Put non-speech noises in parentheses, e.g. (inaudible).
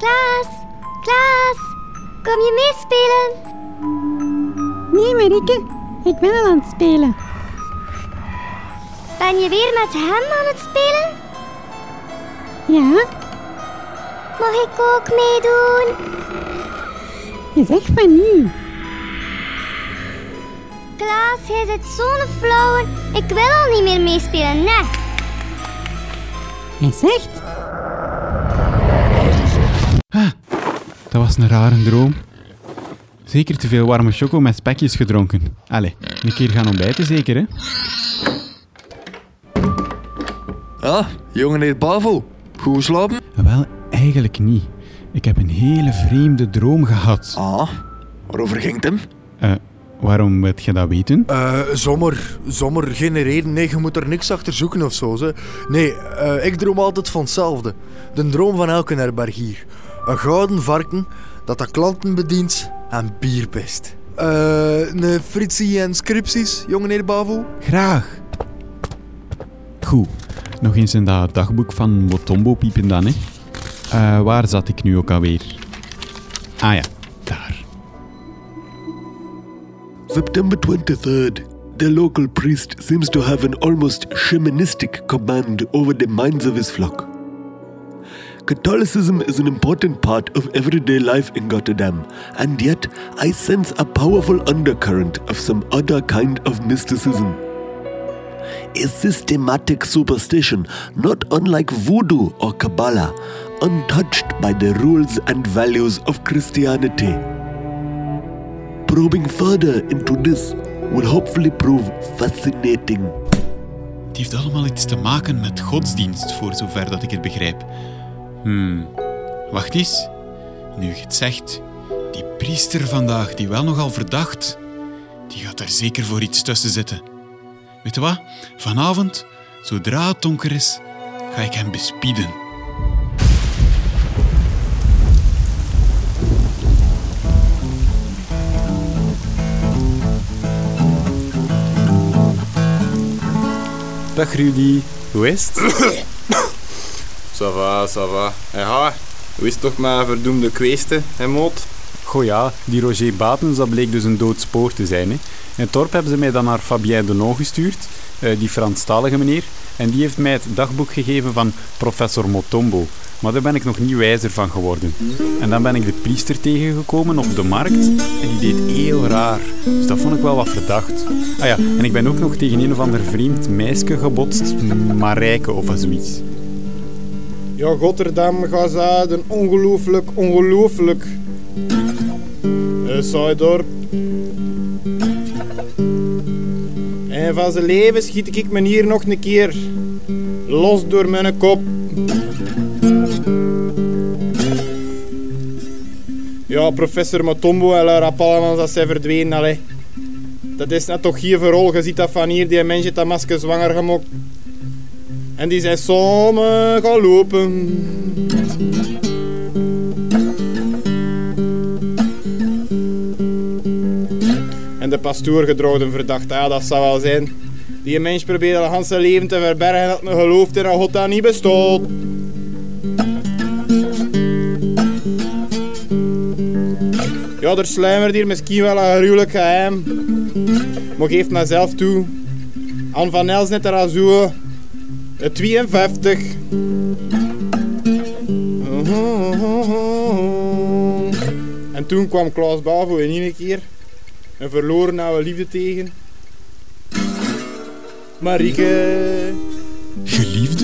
Klaas, Klaas, kom je meespelen? Nee, Marieke, ik ben al aan het spelen. Ben je weer met hem aan het spelen? Ja, Mag ik ook meedoen? je zegt van niet. Klaas, jij zit zo'n flauwe. Ik wil al niet meer meespelen, nee. Hij zegt, Dat was een rare droom. Zeker te veel warme choco met spekjes gedronken. Allee, een keer gaan ontbijten zeker, hè? Ah, jongen heet Bavo. Goed geslapen? Wel, eigenlijk niet. Ik heb een hele vreemde droom gehad. Ah, waarover ging het hem? Eh, waarom wil je dat weten? Eh, zomer, zomer, geen reden. Nee, je moet er niks achter zoeken of zo. Ze. Nee, eh, ik droom altijd van hetzelfde. De droom van elke herbergier. Een gouden varken dat de klanten bedient en bier pist. Eh, een fritsie en scripties, jongeneer Bavo? Graag. Goed, nog eens in dat dagboek van Motombo piepen dan, hè. Eh, waar zat ik nu ook alweer? Ah ja, daar. September 23rd. The local priest seems to have an almost shamanistic command over the minds of his flock. Catholicism is an important part of everyday life in Rotterdam, and yet I sense a powerful undercurrent of some other kind of mysticism. A systematic superstition, not unlike voodoo or Kabbalah, untouched by the rules and values of Christianity. Probing further into this will hopefully prove fascinating. Het heeft allemaal iets te maken met godsdienst, voor zover dat ik het begrijp. Hmm, wacht eens. Nu je het zegt, die priester vandaag, die wel nogal verdacht, die gaat er zeker voor iets tussen zitten. Weet je wat? Vanavond, zodra het donker is, ga ik hem bespieden. Dag Rudy, hoe is het? (coughs) Ça va, ça va. En ha, hoe is toch met verdoemde kweesten, hè, moot? Goh ja, die Roger Batens, dat bleek dus een dood spoor te zijn. Hè. In het dorp hebben ze mij dan naar Fabien Denon gestuurd, eh, die Franstalige meneer. En die heeft mij het dagboek gegeven van professor Motombo. Maar daar ben ik nog niet wijzer van geworden. En dan ben ik de priester tegengekomen op de markt. En die deed heel raar. Dus dat vond ik wel wat verdacht. Ah ja, en ik ben ook nog tegen een of ander vreemd meisje gebotst. Marijke of zoiets. Ja, Rotterdam, Gazaden, ongelooflijk, ongelooflijk. Uh, Zuidorp. En van zijn leven schiet ik me hier nog een keer los door mijn kop. Ja, professor Matombo en Laura Pallemans, dat zijn verdwenen. Allee. Dat is net toch hier vooral. Je ziet dat van hier, die mensen dat masker zwanger gemokt. En die zijn samen gaan lopen. En de pastoor gedroogde verdacht, ja dat zou wel zijn. Die mens probeerde al hans leven te verbergen dat men gelooft in een God dat niet bestaat. Ja, er sluimert hier misschien wel een gruwelijk geheim. Maar geef mezelf toe. Anne van Els net zo. Het 52. En toen kwam Klaus Bavo in één keer. Een verloren oude liefde tegen. Marieke. Geliefde?